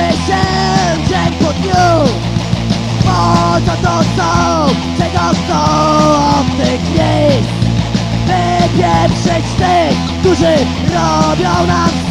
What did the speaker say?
się dzień po dniu. Bo to to są, czego chcą od tych miejsc? Wypieprzyć tych, którzy robią nam